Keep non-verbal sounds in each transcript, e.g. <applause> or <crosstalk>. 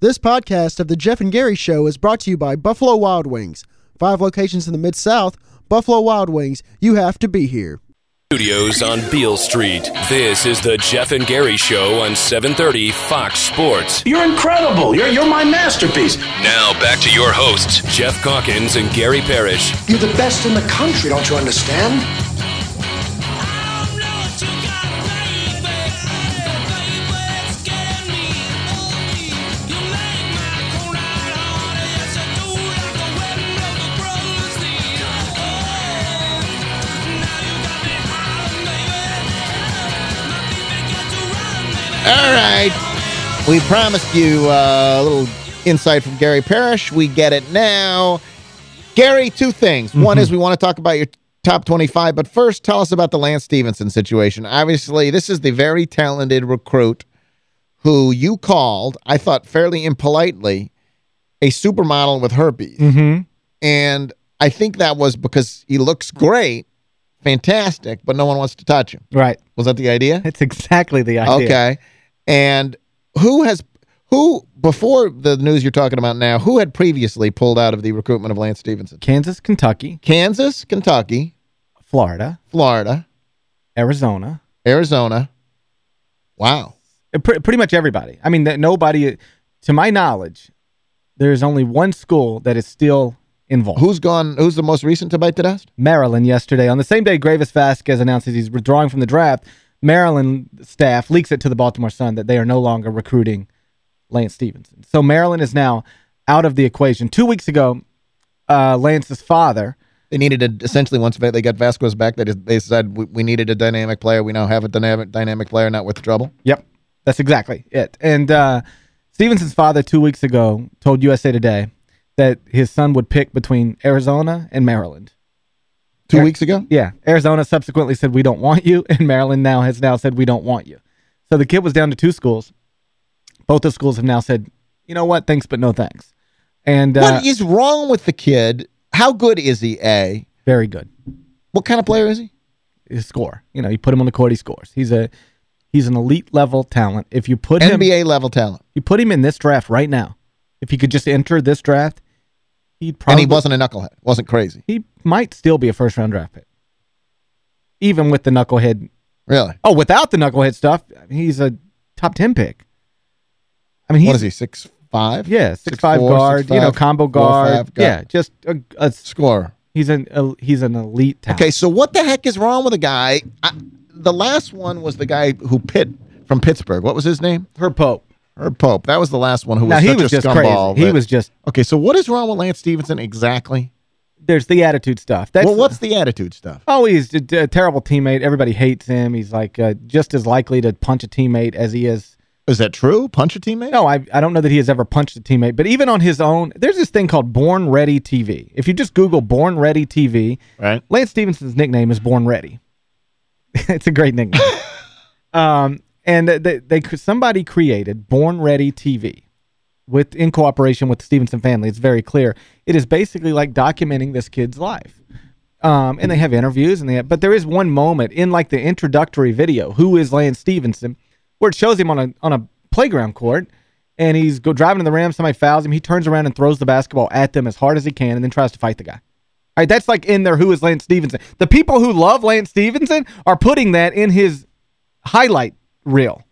This podcast of the Geoff and Gary Show is brought to you by Buffalo Wild Wings. Five locations in the Mid-South, Buffalo Wild Wings, you have to be here. Studios on Beale Street. This is the Geoff and Gary Show on 730 Fox Sports. You're incredible. You're, you're my masterpiece. Now back to your hosts, Geoff Calkins and Gary Parrish. You're the best in the country, don't you understand? We promised you uh, a little insight from Gary Parrish. We get it now. Gary, two things. One is we want to talk about your top 25, but first tell us about the Lance Stephenson situation. Obviously, this is the very talented recruit who you called, I thought fairly impolitely, a supermodel with herpes. Mm-hmm. And I think that was because he looks great, fantastic, but no one wants to touch him. Right. Was that the idea? It's exactly the idea. Okay. And who has who before the news you're talking about now, who had previously pulled out of the recruitment of Lance Stephenson? Kansas, Kentucky, Kansas, Kentucky, Florida, Florida, Arizona. Arizona. Wow. Pre- pretty much everybody. I mean, that nobody, to my knowledge, there's only one school that is still involved. Who's gone who's the most recent to bite the dust? Maryland yesterday. On the same day Greivis Vasquez announces he's withdrawing from the draft, Maryland staff leaks it to the Baltimore Sun that they are no longer recruiting Lance Stephenson. So Maryland is now out of the equation. Two weeks ago, uh, Lance's father, They needed a, essentially once they got Vasquez back, they just, they said we, we needed a dynamic player. We now have a dynamic dynamic player, not with trouble. Yep, that's exactly it. And uh, Stephenson's father two weeks ago told USA Today that his son would pick between Arizona and Maryland. Two Ar- weeks ago? Yeah, Arizona subsequently said we don't want you, <laughs> and Maryland now has now said we don't want you. So the kid was down to two schools. Both the schools have now said, you know what, thanks but no thanks. And uh, what is wrong with the kid? How good is he, A? very good. What kind of player is he? His score. You know, you put him on the court, he scores. He's a he's an elite level talent. If you put him NBA level talent. you put him in this draft right now, if he could just enter this draft, he'd probably and he wasn't a knucklehead. Wasn't crazy. he might still be a first round draft pick. Even with the knucklehead Really? Oh, without the knucklehead stuff, he's a top 10 pick. I mean, he's What is he, six five? Yeah, six, Six five four, guard, six you know, five, combo four, guard. five guy. yeah, just a, a Scorer. he's an a, he's an elite talent. Okay, so what the heck is wrong with a guy? I, the last one was the guy who pit from Pittsburgh. What was his name? Herb Pope. Herb Pope. That was the last one who was Now he such was a just scumball. crazy. He that- was just Okay, so what is wrong with Lance Stephenson exactly? there's the attitude stuff. That's well, what's the attitude stuff? Oh, he's a, a terrible teammate. Everybody hates him. He's like uh, just as likely to punch a teammate as he is Is that true? Punch a teammate? No, I I don't know that he has ever punched a teammate, but even on his own, there's this thing called Born Ready TV. If you just Google Born Ready TV, Right. Lance Stephenson's nickname is Born Ready. <laughs> it's a great nickname. <laughs> um, and they, they somebody created Born Ready TV with in cooperation with the Stephenson family. It's very clear. It is basically like documenting this kid's life. Um, and they have interviews, and they have, but there is one moment in like the introductory video, who is Lance Stephenson, where it shows him on a on a playground court, and he's go driving to the rim. Somebody fouls him. He turns around and throws the basketball at them as hard as he can, and then tries to fight the guy. All right, that's like in there. Who is Lance Stephenson? The people who love Lance Stephenson are putting that in his highlight reel,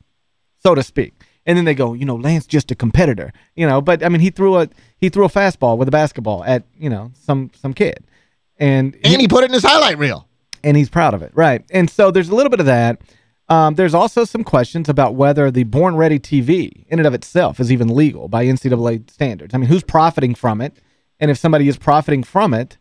so to speak. And then they go, you know, Lance just a competitor, you know. But I mean, he threw a he threw a fastball with a basketball at you know some some kid, and And he put it in his highlight reel. and he's proud of it, right? And so there's a little bit of that. Um, there's also some questions about whether the Born Ready TV in and of itself is even legal by NCAA standards. I mean, who's profiting from it? And if somebody is profiting from it,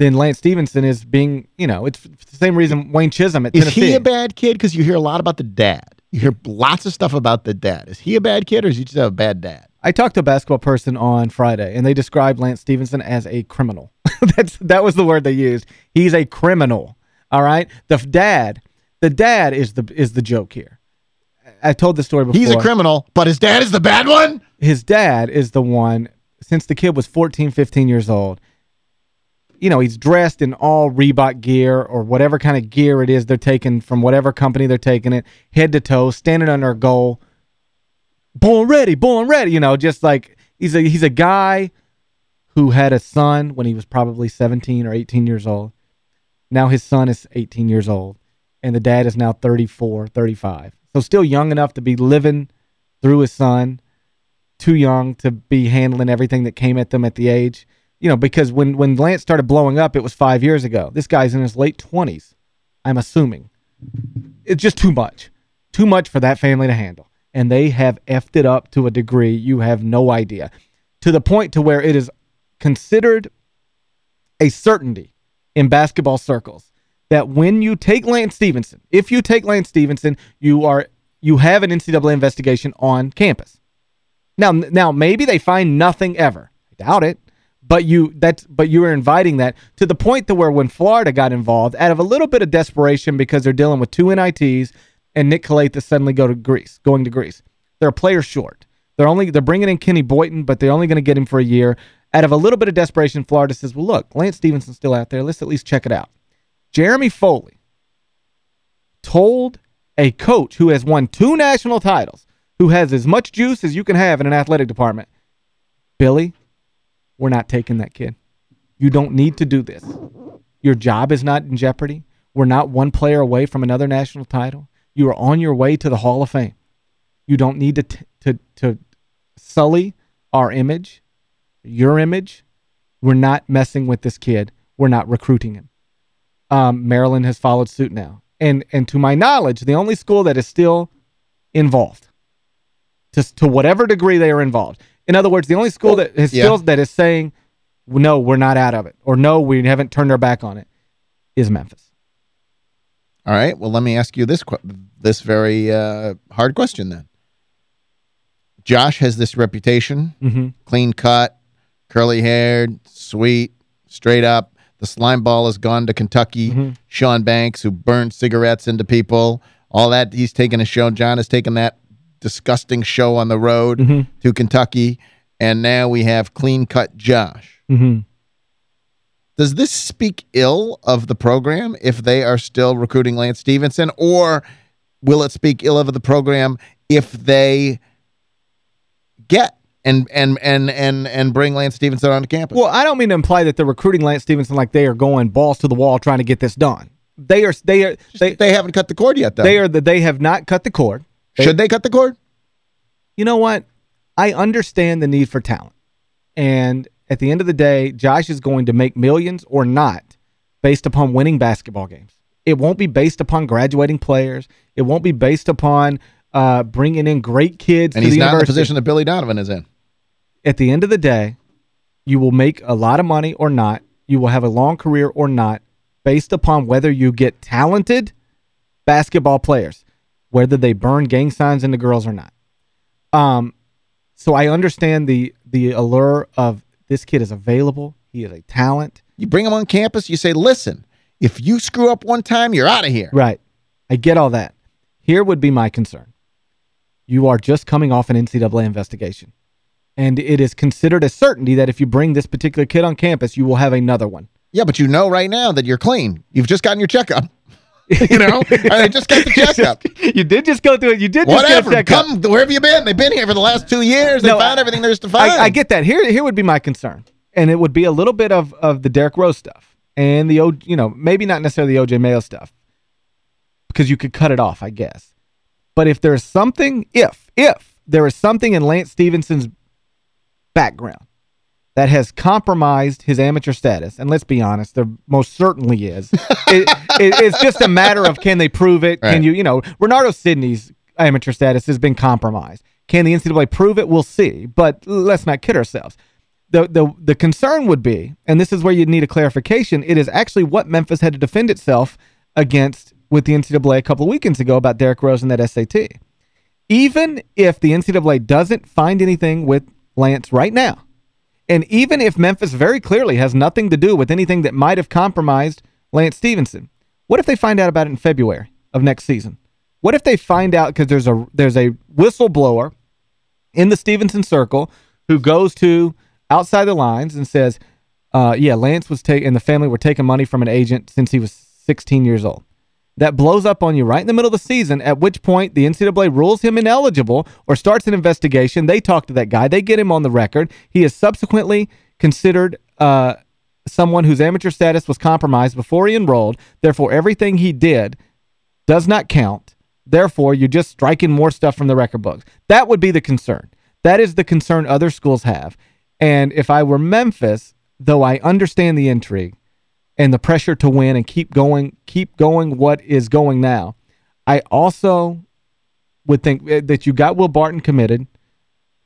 then Lance Stephenson is being, you know, it's the same reason Wayne Chism at Is Tennessee. he a bad kid? Because you hear a lot about the dad. You hear lots of stuff about the dad. Is he a bad kid or is he just a bad dad? I talked to a basketball person on Friday, and they described Lance Stephenson as a criminal. <laughs> That's That was the word they used. He's a criminal, all right? The dad, the dad is the is the joke here. I told the story before. He's a criminal, but his dad is the bad one? His dad is the one, since the kid was 14, 15 years old, you know, he's dressed in all Reebok gear or whatever kind of gear it is they're taking from whatever company they're taking it, head to toe, standing under a goal, born ready, born ready, you know, just like he's a he's a guy who had a son when he was probably 17 or 18 years old. Now his son is 18 years old and the dad is now 34, 35. So still young enough to be living through his son, too young to be handling everything that came at them at the age. You know, because when, when Lance started blowing up, it was five years ago. This guy's in his late 20s, I'm assuming. It's just too much. Too much for that family to handle. And they have effed it up to a degree you have no idea. To the point to where it is considered a certainty in basketball circles that when you take Lance Stephenson, if you take Lance Stephenson, you are you have an NCAA investigation on campus. Now now maybe they find nothing ever. I doubt it. But you that's but you are inviting that to the point to where when Florida got involved, out of a little bit of desperation because they're dealing with two NITs and Nick Calathes suddenly go to Greece, going to Greece. They're a player short. They're only they're bringing in Kenny Boynton, but they're only going to get him for a year. Out of a little bit of desperation, Florida says, well, look, Lance Stephenson's still out there. Let's at least check it out. Jeremy Foley told a coach who has won two national titles, who has as much juice as you can have in an athletic department, Billy, we're not taking that kid. You don't need to do this. Your job is not in jeopardy. We're not one player away from another national title. You are on your way to the Hall of Fame. You don't need to to to sully our image, your image. We're not messing with this kid. We're not recruiting him um, Maryland has followed suit now. And and to my knowledge, the only school that is still involved, to, to whatever degree they are involved. In other words, the only school that is yeah. still that is saying, no, we're not out of it, or no, we haven't turned our back on it, is Memphis. All right. Well, let me ask you this this very uh, hard question then. Josh has this reputation, mm -hmm. clean cut, curly haired, sweet, straight up. The slime ball has gone to Kentucky. Mm -hmm. Sean Banks, who burned cigarettes into people. All that, he's taken a show. John has taken that disgusting show on the road mm -hmm. to Kentucky. And now we have clean-cut Josh. Mm -hmm. Does this speak ill of the program if they are still recruiting Lance Stephenson? Or will it speak ill of the program if they get and and and and and bring Lance Stephenson on campus. Well, I don't mean to imply that they're recruiting Lance Stephenson like they are going balls to the wall trying to get this done. They are they are they, they haven't cut the cord yet though. They are the, they have not cut the cord. Should they cut the cord? You know what? I understand the need for talent. And at the end of the day, Josh is going to make millions or not based upon winning basketball games. It won't be based upon graduating players. It won't be based upon uh, bringing in great kids And he's not in the position that Billy Donovan is in at the end of the day, you will make a lot of money or not. You will have a long career or not based upon whether you get talented basketball players, whether they burn gang signs into girls or not. Um, so I understand the the allure of this kid is available. He is a talent. You bring him on campus, you say, listen, if you screw up one time, you're out of here. Right. I get all that. Here would be my concern. You are just coming off an NCAA investigation. And it is considered a certainty that if you bring this particular kid on campus, you will have another one. Yeah, but you know right now that you're clean. You've just gotten your checkup. <laughs> you know? I just got the <laughs> checkup. you did just go through it. You did Whatever. Come, where have you been? They've been here for the last two years. They no, found everything there's to find. I, I, get that. Here here would be my concern. And it would be a little bit of, of the Derrick Rose stuff. And the, o, you know, maybe not necessarily the O.J. Mayo stuff. Because you could cut it off, I guess. But if there's something, if, if there is something in Lance Stephenson's background that has compromised his amateur status, and let's be honest, there most certainly is. <laughs> it, it, it's just a matter of can they prove it? Right. Can you, you know, Renardo Sidney's amateur status has been compromised. Can the NCAA prove it? We'll see. But let's not kid ourselves. The, the, the concern would be, and this is where you need a clarification, it is actually what Memphis had to defend itself against with the NCAA a couple of weekends ago about Derrick Rose and that SAT. Even if the NCAA doesn't find anything with Lance right now. And even if Memphis very clearly has nothing to do with anything that might have compromised Lance Stephenson, what if they find out about it in February of next season? What if they find out because there's a there's a whistleblower in the Stephenson circle who goes to outside the lines and says, uh, yeah, Lance was taking and the family were taking money from an agent since he was 16 years old. That blows up on you right in the middle of the season, at which point the NCAA rules him ineligible or starts an investigation. They talk to that guy. They get him on the record. He is subsequently considered uh, someone whose amateur status was compromised before he enrolled. Therefore, everything he did does not count. Therefore, you're just striking more stuff from the record books. That would be the concern. That is the concern other schools have. And if I were Memphis, though I understand the intrigue and the pressure to win and keep going, keep going what is going now, I also would think eh, that you got Will Barton committed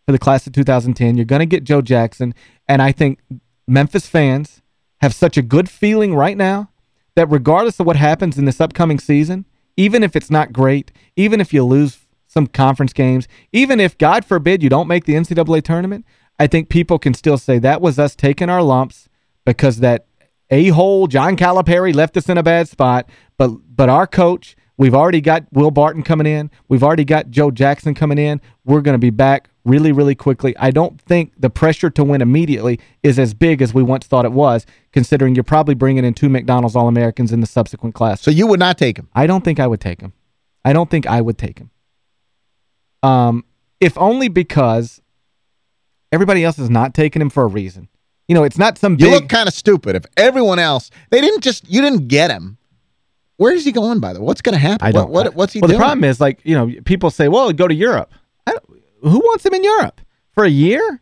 for the class of 2010. You're going to get Joe Jackson. And I think Memphis fans have such a good feeling right now that regardless of what happens in this upcoming season, even if it's not great, even if you lose some conference games, even if, God forbid, you don't make the NCAA tournament, I think people can still say that was us taking our lumps because that a-hole John Calipari left us in a bad spot, but but our coach, we've already got Will Barton coming in. We've already got Joe Jackson coming in. We're going to be back really, really quickly. I don't think the pressure to win immediately is as big as we once thought it was, considering you're probably bringing in two McDonald's All-Americans in the subsequent class. So you would not take him? I don't think I would take him. I don't think I would take him. Um, if only because everybody else is not taking him for a reason. You know, it's not some You big... look kind of stupid. If everyone else, they didn't just, you didn't get him. Where is he going, by the way? What's going to happen? I don't. What, what, what's he well, doing? the problem is, like, you know, people say, well, go to Europe. who wants him in Europe? For a year?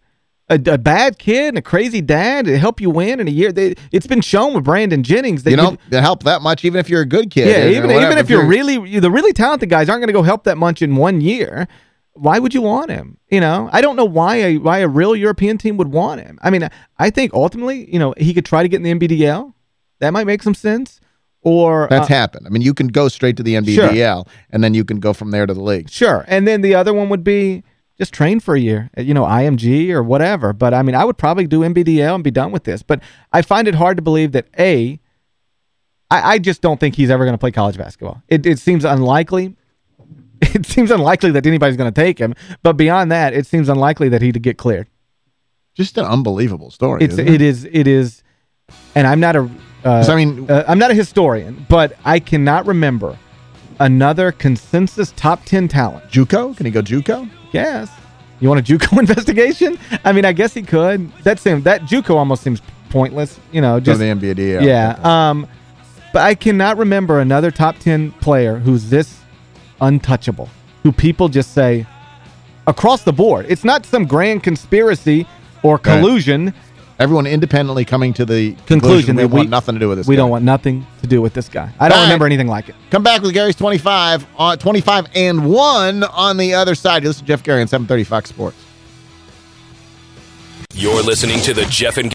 A, a, bad kid and a crazy dad to help you win in a year. They, it's been shown with Brandon Jennings. That you don't help that much even if you're a good kid. Yeah, even, even if, if you're, you're really, the really talented guys aren't going to go help that much in one year why would you want him? You know, I don't know why a why a real European team would want him. I mean, I think ultimately, you know, he could try to get in the NBDL. That might make some sense. Or That's uh, happened. I mean, you can go straight to the NBDL sure. and then you can go from there to the league. Sure. And then the other one would be just train for a year, you know, IMG or whatever. But I mean, I would probably do NBDL and be done with this. But I find it hard to believe that A, I, I just don't think he's ever going to play college basketball. It, it seems unlikely <laughs> it seems unlikely that anybody's going to take him. But beyond that, it seems unlikely that he'd get cleared. Just an unbelievable story. It's it? it is it is, and I'm not a. Uh, I mean, uh, I'm not a historian, but I cannot remember another consensus top ten talent. JUCO? Can he go JUCO? Yes. You want a JUCO <laughs> investigation? I mean, I guess he could. That seems that JUCO almost seems pointless. You know, just the NBA. Yeah. Um, but I cannot remember another top ten player who's this untouchable, who people just say across the board. It's not some grand conspiracy or collusion. Right. Everyone independently coming to the conclusion, conclusion we that we want nothing to do with this We guy. don't want nothing to do with this guy. I don't right. remember anything like it. Come back with Gary's 25 on 25 and 1 on the other side. You listen to Geoff Gary on 730 Fox Sports. You're listening to the Geoff and